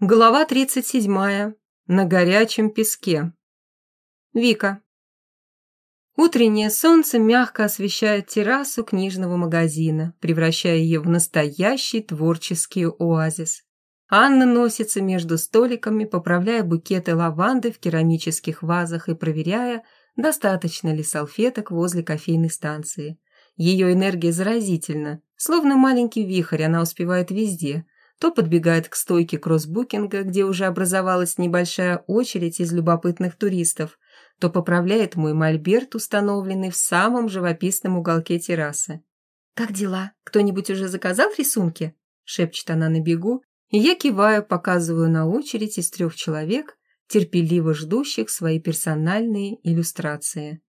Глава 37. На горячем песке. Вика. Утреннее солнце мягко освещает террасу книжного магазина, превращая ее в настоящий творческий оазис. Анна носится между столиками, поправляя букеты лаванды в керамических вазах и проверяя, достаточно ли салфеток возле кофейной станции. Ее энергия заразительна, словно маленький вихрь, она успевает везде – то подбегает к стойке кроссбукинга, где уже образовалась небольшая очередь из любопытных туристов, то поправляет мой мольберт, установленный в самом живописном уголке террасы. «Как дела? Кто-нибудь уже заказал рисунки?» – шепчет она на бегу, и я киваю, показываю на очередь из трех человек, терпеливо ждущих свои персональные иллюстрации.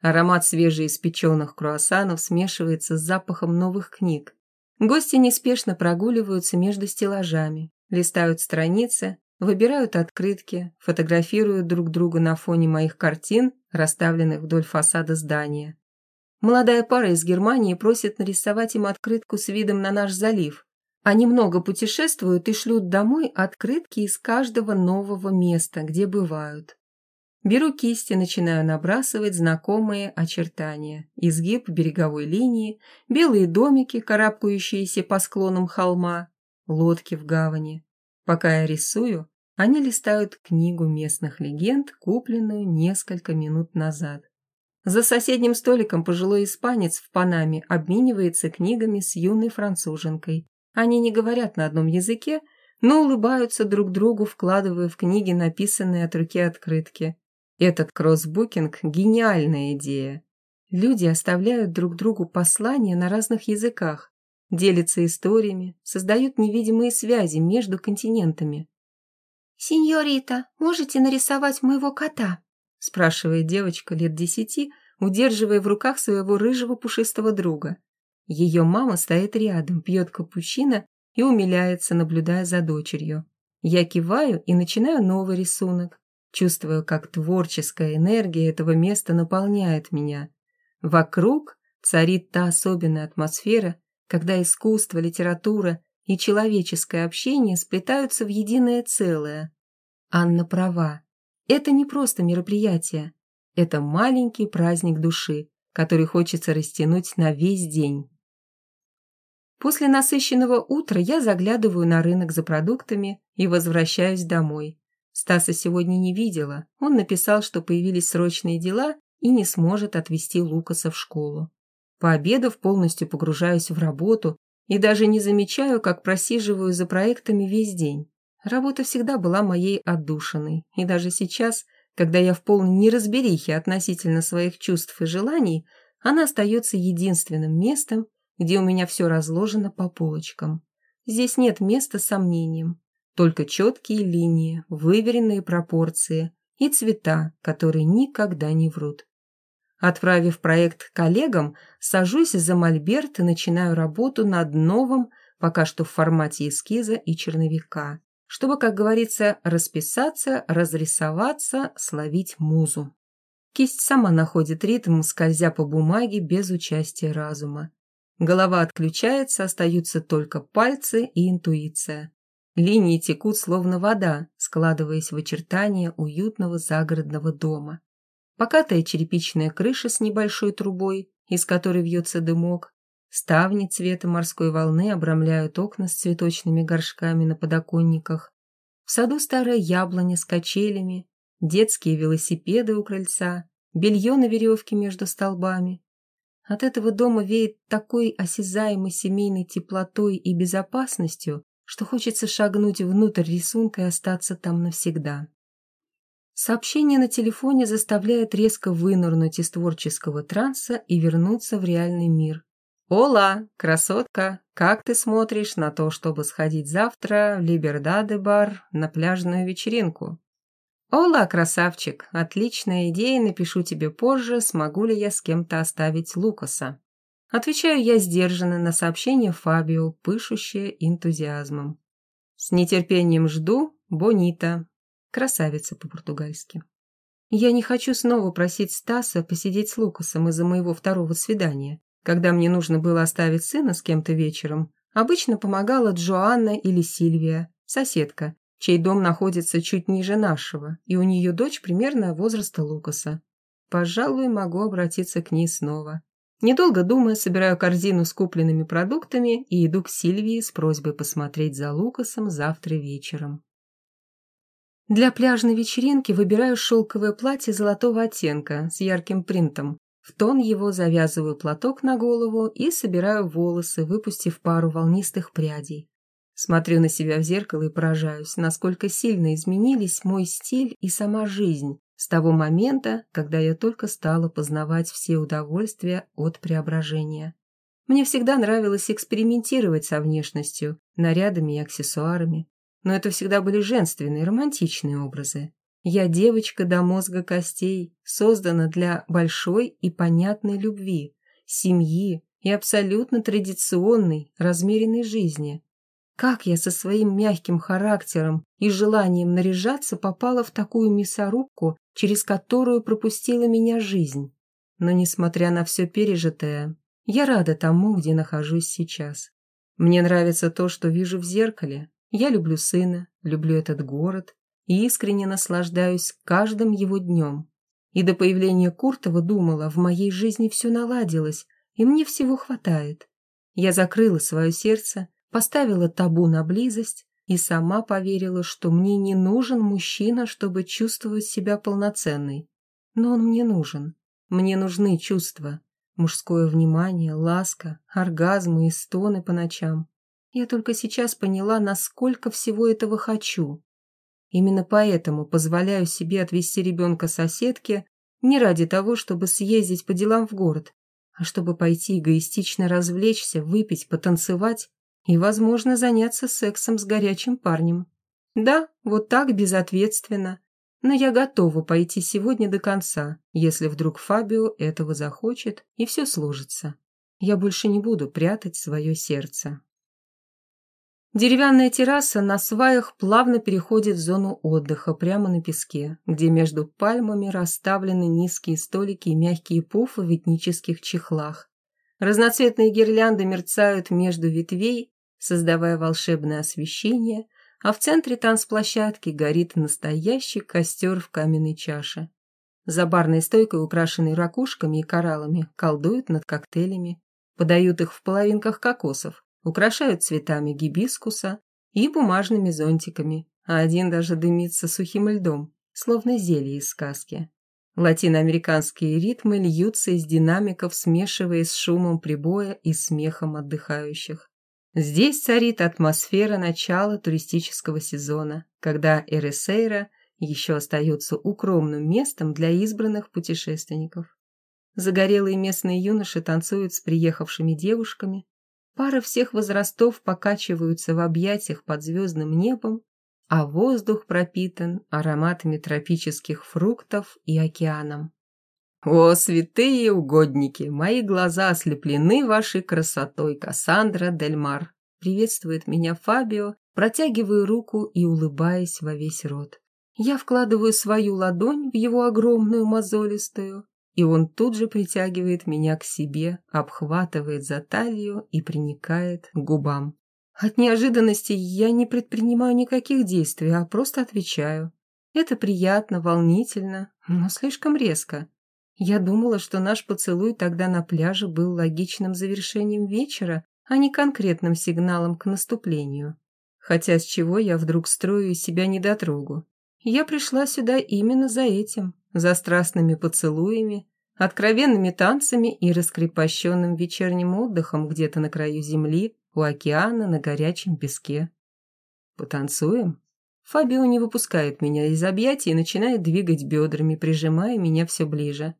Аромат свежеиспеченных круассанов смешивается с запахом новых книг. Гости неспешно прогуливаются между стеллажами, листают страницы, выбирают открытки, фотографируют друг друга на фоне моих картин, расставленных вдоль фасада здания. Молодая пара из Германии просит нарисовать им открытку с видом на наш залив. Они много путешествуют и шлют домой открытки из каждого нового места, где бывают. Беру кисти, начинаю набрасывать знакомые очертания. Изгиб береговой линии, белые домики, карабкающиеся по склонам холма, лодки в гавани. Пока я рисую, они листают книгу местных легенд, купленную несколько минут назад. За соседним столиком пожилой испанец в Панаме обменивается книгами с юной француженкой. Они не говорят на одном языке, но улыбаются друг другу, вкладывая в книги написанные от руки открытки. Этот кроссбукинг – гениальная идея. Люди оставляют друг другу послания на разных языках, делятся историями, создают невидимые связи между континентами. «Синьорита, можете нарисовать моего кота?» – спрашивает девочка лет десяти, удерживая в руках своего рыжего пушистого друга. Ее мама стоит рядом, пьет капучино и умиляется, наблюдая за дочерью. Я киваю и начинаю новый рисунок. Чувствую, как творческая энергия этого места наполняет меня. Вокруг царит та особенная атмосфера, когда искусство, литература и человеческое общение сплетаются в единое целое. Анна права. Это не просто мероприятие. Это маленький праздник души, который хочется растянуть на весь день. После насыщенного утра я заглядываю на рынок за продуктами и возвращаюсь домой. Стаса сегодня не видела. Он написал, что появились срочные дела и не сможет отвезти Лукаса в школу. Пообедав, полностью погружаюсь в работу и даже не замечаю, как просиживаю за проектами весь день. Работа всегда была моей отдушиной, и даже сейчас, когда я в полной неразберихе относительно своих чувств и желаний, она остается единственным местом, где у меня все разложено по полочкам. Здесь нет места сомнениям. Только четкие линии, выверенные пропорции и цвета, которые никогда не врут. Отправив проект коллегам, сажусь за мольберт и начинаю работу над новым, пока что в формате эскиза и черновика, чтобы, как говорится, расписаться, разрисоваться, словить музу. Кисть сама находит ритм, скользя по бумаге без участия разума. Голова отключается, остаются только пальцы и интуиция. Линии текут словно вода, складываясь в очертания уютного загородного дома. Покатая черепичная крыша с небольшой трубой, из которой вьется дымок, ставни цвета морской волны обрамляют окна с цветочными горшками на подоконниках. В саду старая яблоня с качелями, детские велосипеды у крыльца, белье на веревке между столбами. От этого дома веет такой осязаемой семейной теплотой и безопасностью, что хочется шагнуть внутрь рисунка и остаться там навсегда. Сообщение на телефоне заставляет резко вынырнуть из творческого транса и вернуться в реальный мир. «Ола, красотка, как ты смотришь на то, чтобы сходить завтра в Либердаде-бар на пляжную вечеринку?» «Ола, красавчик, отличная идея, напишу тебе позже, смогу ли я с кем-то оставить Лукаса». Отвечаю я сдержанно на сообщение Фабио, пышущее энтузиазмом. С нетерпением жду Бонита. Красавица по-португальски. Я не хочу снова просить Стаса посидеть с Лукасом из-за моего второго свидания. Когда мне нужно было оставить сына с кем-то вечером, обычно помогала Джоанна или Сильвия, соседка, чей дом находится чуть ниже нашего, и у нее дочь примерно возраста Лукаса. Пожалуй, могу обратиться к ней снова. Недолго думая, собираю корзину с купленными продуктами и иду к Сильвии с просьбой посмотреть за Лукасом завтра вечером. Для пляжной вечеринки выбираю шелковое платье золотого оттенка с ярким принтом. В тон его завязываю платок на голову и собираю волосы, выпустив пару волнистых прядей. Смотрю на себя в зеркало и поражаюсь, насколько сильно изменились мой стиль и сама жизнь с того момента, когда я только стала познавать все удовольствия от преображения. Мне всегда нравилось экспериментировать со внешностью, нарядами и аксессуарами, но это всегда были женственные, романтичные образы. Я девочка до мозга костей, создана для большой и понятной любви, семьи и абсолютно традиционной, размеренной жизни – как я со своим мягким характером и желанием наряжаться попала в такую мясорубку, через которую пропустила меня жизнь. Но, несмотря на все пережитое, я рада тому, где нахожусь сейчас. Мне нравится то, что вижу в зеркале. Я люблю сына, люблю этот город и искренне наслаждаюсь каждым его днем. И до появления Куртова думала, в моей жизни все наладилось, и мне всего хватает. Я закрыла свое сердце поставила табу на близость и сама поверила, что мне не нужен мужчина, чтобы чувствовать себя полноценной. Но он мне нужен. Мне нужны чувства. Мужское внимание, ласка, оргазмы и стоны по ночам. Я только сейчас поняла, насколько всего этого хочу. Именно поэтому позволяю себе отвезти ребенка соседке не ради того, чтобы съездить по делам в город, а чтобы пойти эгоистично развлечься, выпить, потанцевать и, возможно, заняться сексом с горячим парнем. Да, вот так, безответственно. Но я готова пойти сегодня до конца, если вдруг Фабио этого захочет, и все сложится. Я больше не буду прятать свое сердце. Деревянная терраса на сваях плавно переходит в зону отдыха прямо на песке, где между пальмами расставлены низкие столики и мягкие пуфы в этнических чехлах. Разноцветные гирлянды мерцают между ветвей, создавая волшебное освещение, а в центре танцплощадки горит настоящий костер в каменной чаше. За барной стойкой, украшенной ракушками и кораллами, колдуют над коктейлями, подают их в половинках кокосов, украшают цветами гибискуса и бумажными зонтиками, а один даже дымится сухим льдом, словно зелье из сказки. Латиноамериканские ритмы льются из динамиков, смешиваясь с шумом прибоя и смехом отдыхающих. Здесь царит атмосфера начала туристического сезона, когда Эресейра еще остается укромным местом для избранных путешественников. Загорелые местные юноши танцуют с приехавшими девушками, пары всех возрастов покачиваются в объятиях под звездным небом, а воздух пропитан ароматами тропических фруктов и океаном. «О, святые угодники! Мои глаза ослеплены вашей красотой, Кассандра Дель Мар!» Приветствует меня Фабио, протягиваю руку и улыбаясь во весь рот. Я вкладываю свою ладонь в его огромную мозолистую, и он тут же притягивает меня к себе, обхватывает за талию и приникает к губам. От неожиданности я не предпринимаю никаких действий, а просто отвечаю. Это приятно, волнительно, но слишком резко. Я думала, что наш поцелуй тогда на пляже был логичным завершением вечера, а не конкретным сигналом к наступлению. Хотя с чего я вдруг строю из себя недотрогу? Я пришла сюда именно за этим, за страстными поцелуями, откровенными танцами и раскрепощенным вечерним отдыхом где-то на краю земли, у океана, на горячем песке. Потанцуем? Фабио не выпускает меня из объятий и начинает двигать бедрами, прижимая меня все ближе.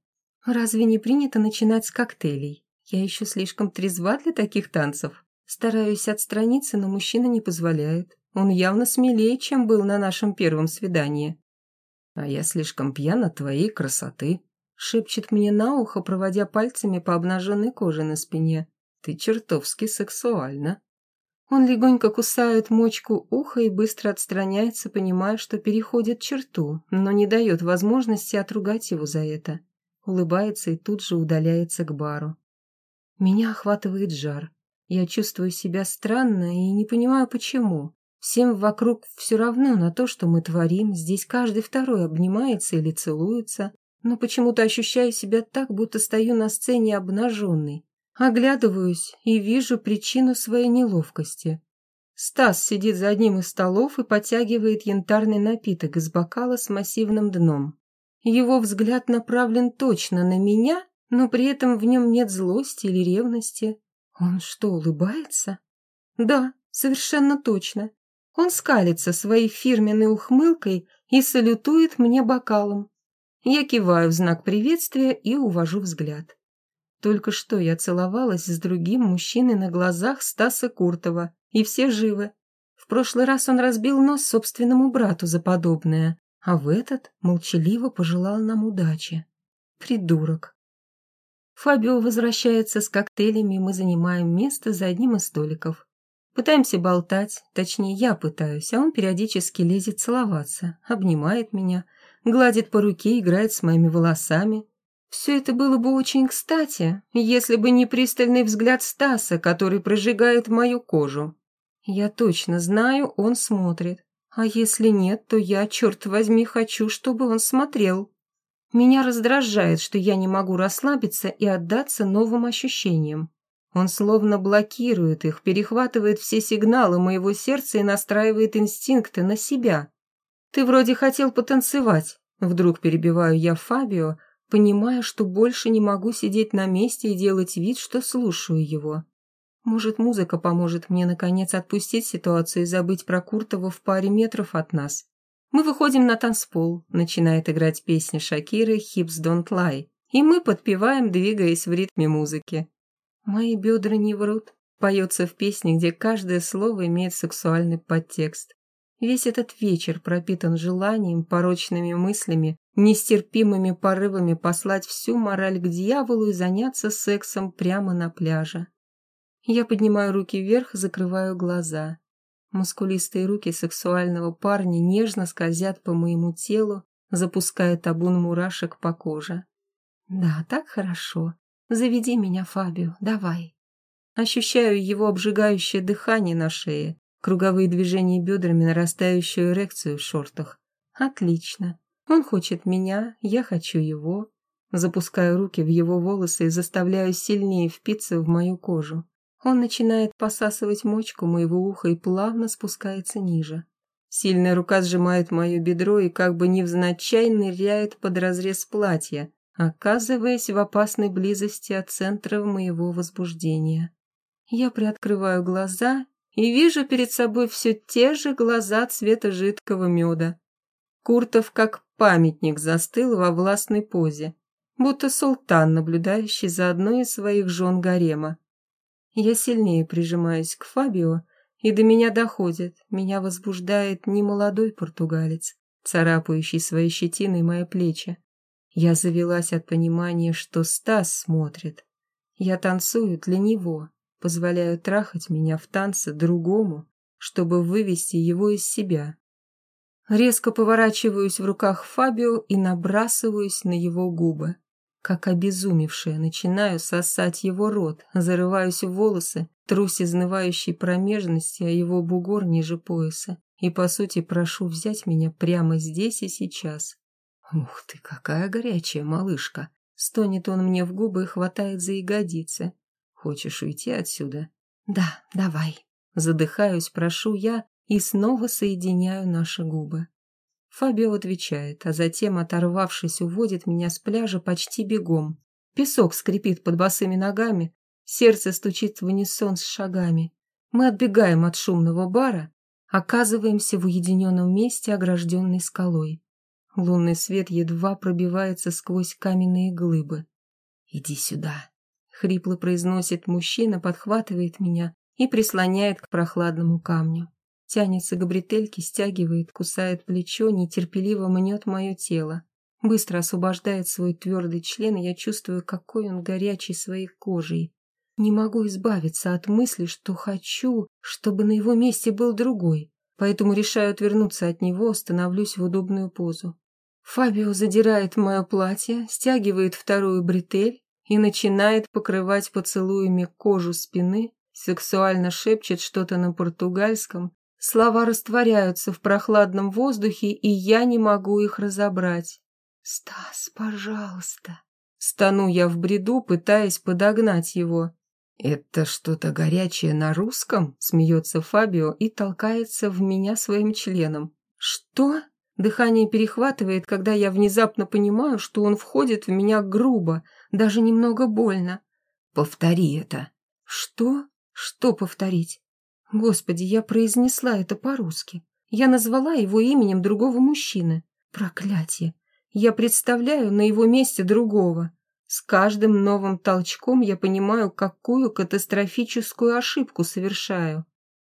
Разве не принято начинать с коктейлей? Я еще слишком трезва для таких танцев. Стараюсь отстраниться, но мужчина не позволяет. Он явно смелее, чем был на нашем первом свидании. А я слишком пьяна твоей красоты, шепчет мне на ухо, проводя пальцами по обнаженной коже на спине. Ты чертовски сексуальна. Он легонько кусает мочку уха и быстро отстраняется, понимая, что переходит черту, но не дает возможности отругать его за это улыбается и тут же удаляется к бару. Меня охватывает жар. Я чувствую себя странно и не понимаю почему. Всем вокруг все равно на то, что мы творим, здесь каждый второй обнимается или целуется, но почему-то ощущаю себя так, будто стою на сцене обнаженной. Оглядываюсь и вижу причину своей неловкости. Стас сидит за одним из столов и подтягивает янтарный напиток из бокала с массивным дном. Его взгляд направлен точно на меня, но при этом в нем нет злости или ревности. Он что, улыбается? Да, совершенно точно. Он скалится своей фирменной ухмылкой и салютует мне бокалом. Я киваю в знак приветствия и увожу взгляд. Только что я целовалась с другим мужчиной на глазах Стаса Куртова, и все живы. В прошлый раз он разбил нос собственному брату за подобное, а в этот молчаливо пожелал нам удачи. Придурок. Фабио возвращается с коктейлями, мы занимаем место за одним из столиков. Пытаемся болтать, точнее, я пытаюсь, а он периодически лезет целоваться, обнимает меня, гладит по руке, играет с моими волосами. Все это было бы очень кстати, если бы не пристальный взгляд Стаса, который прожигает мою кожу. Я точно знаю, он смотрит. А если нет, то я, черт возьми, хочу, чтобы он смотрел. Меня раздражает, что я не могу расслабиться и отдаться новым ощущениям. Он словно блокирует их, перехватывает все сигналы моего сердца и настраивает инстинкты на себя. «Ты вроде хотел потанцевать», — вдруг перебиваю я Фабио, понимая, что больше не могу сидеть на месте и делать вид, что слушаю его. Может, музыка поможет мне, наконец, отпустить ситуацию и забыть про Куртова в паре метров от нас. Мы выходим на танцпол, начинает играть песня Шакиры «Hips Don't Lie», и мы подпеваем, двигаясь в ритме музыки. «Мои бедра не врут» поется в песне, где каждое слово имеет сексуальный подтекст. Весь этот вечер пропитан желанием, порочными мыслями, нестерпимыми порывами послать всю мораль к дьяволу и заняться сексом прямо на пляже. Я поднимаю руки вверх, закрываю глаза. Мускулистые руки сексуального парня нежно скользят по моему телу, запуская табун мурашек по коже. Да, так хорошо. Заведи меня, Фабио, давай. Ощущаю его обжигающее дыхание на шее, круговые движения бедрами, нарастающую эрекцию в шортах. Отлично. Он хочет меня, я хочу его. Запускаю руки в его волосы и заставляю сильнее впиться в мою кожу. Он начинает посасывать мочку моего уха и плавно спускается ниже. Сильная рука сжимает мое бедро и как бы невзначай ныряет под разрез платья, оказываясь в опасной близости от центра моего возбуждения. Я приоткрываю глаза и вижу перед собой все те же глаза цвета жидкого меда. Куртов как памятник застыл во властной позе, будто султан, наблюдающий за одной из своих жен гарема. Я сильнее прижимаюсь к Фабио, и до меня доходит, меня возбуждает немолодой португалец, царапающий своей щетиной мои плечи, я завелась от понимания, что Стас смотрит. Я танцую для него, позволяю трахать меня в танце другому, чтобы вывести его из себя. Резко поворачиваюсь в руках Фабио и набрасываюсь на его губы. Как обезумевшая, начинаю сосать его рот, зарываюсь в волосы, трусь изнывающей промежности, а его бугор ниже пояса, и, по сути, прошу взять меня прямо здесь и сейчас. «Ух ты, какая горячая малышка!» Стонет он мне в губы и хватает за ягодицы. «Хочешь уйти отсюда?» «Да, давай». Задыхаюсь, прошу я и снова соединяю наши губы. Фабио отвечает, а затем, оторвавшись, уводит меня с пляжа почти бегом. Песок скрипит под босыми ногами, сердце стучит в унисон с шагами. Мы отбегаем от шумного бара, оказываемся в уединенном месте, огражденной скалой. Лунный свет едва пробивается сквозь каменные глыбы. «Иди сюда», — хрипло произносит мужчина, подхватывает меня и прислоняет к прохладному камню. Тянется к бретельке, стягивает, кусает плечо, нетерпеливо мнет мое тело. Быстро освобождает свой твердый член, и я чувствую, какой он горячий своей кожей. Не могу избавиться от мысли, что хочу, чтобы на его месте был другой, поэтому решаю отвернуться от него, становлюсь в удобную позу. Фабио задирает мое платье, стягивает вторую бретель и начинает покрывать поцелуями кожу спины, сексуально шепчет что-то на португальском, Слова растворяются в прохладном воздухе, и я не могу их разобрать. «Стас, пожалуйста!» Стану я в бреду, пытаясь подогнать его. «Это что-то горячее на русском?» — смеется Фабио и толкается в меня своим членом. «Что?» Дыхание перехватывает, когда я внезапно понимаю, что он входит в меня грубо, даже немного больно. «Повтори это». «Что? Что повторить?» Господи, я произнесла это по-русски. Я назвала его именем другого мужчины. Проклятие. Я представляю на его месте другого. С каждым новым толчком я понимаю, какую катастрофическую ошибку совершаю.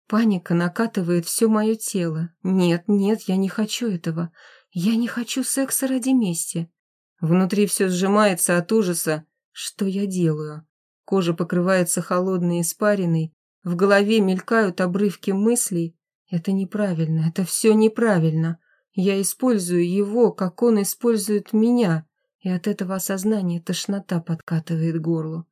Паника накатывает все мое тело. Нет, нет, я не хочу этого. Я не хочу секса ради мести. Внутри все сжимается от ужаса. Что я делаю? Кожа покрывается холодной испариной. В голове мелькают обрывки мыслей. Это неправильно, это все неправильно. Я использую его, как он использует меня, и от этого осознания тошнота подкатывает горло.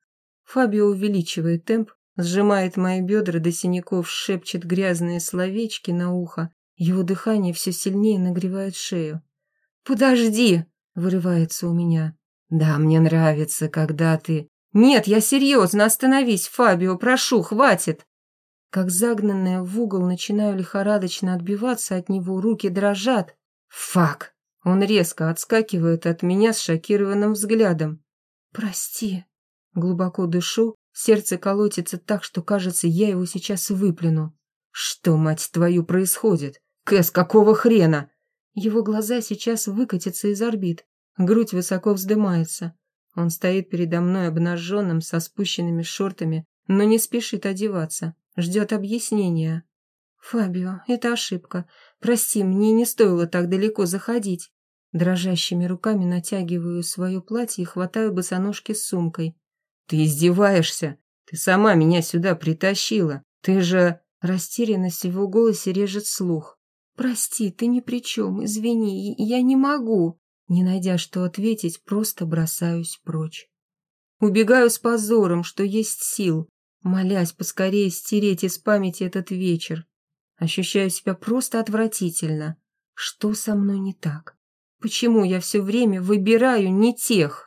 Фабио увеличивает темп, сжимает мои бедра до синяков, шепчет грязные словечки на ухо. Его дыхание все сильнее нагревает шею. «Подожди!» — вырывается у меня. «Да, мне нравится, когда ты...» «Нет, я серьезно, остановись, Фабио, прошу, хватит!» Как загнанная в угол, начинаю лихорадочно отбиваться от него, руки дрожат. Фак! Он резко отскакивает от меня с шокированным взглядом. «Прости». Глубоко дышу, сердце колотится так, что, кажется, я его сейчас выплюну. «Что, мать твою, происходит? Кэс, какого хрена?» Его глаза сейчас выкатятся из орбит, грудь высоко вздымается. Он стоит передо мной обнаженным, со спущенными шортами, но не спешит одеваться ждет объяснения. «Фабио, это ошибка. Прости, мне не стоило так далеко заходить». Дрожащими руками натягиваю свое платье и хватаю босоножки с сумкой. «Ты издеваешься? Ты сама меня сюда притащила. Ты же...» Растерянность в его голосе режет слух. «Прости, ты ни при чем, извини, я не могу». Не найдя что ответить, просто бросаюсь прочь. Убегаю с позором, что есть сил, молясь поскорее стереть из памяти этот вечер. Ощущаю себя просто отвратительно. Что со мной не так? Почему я все время выбираю не тех?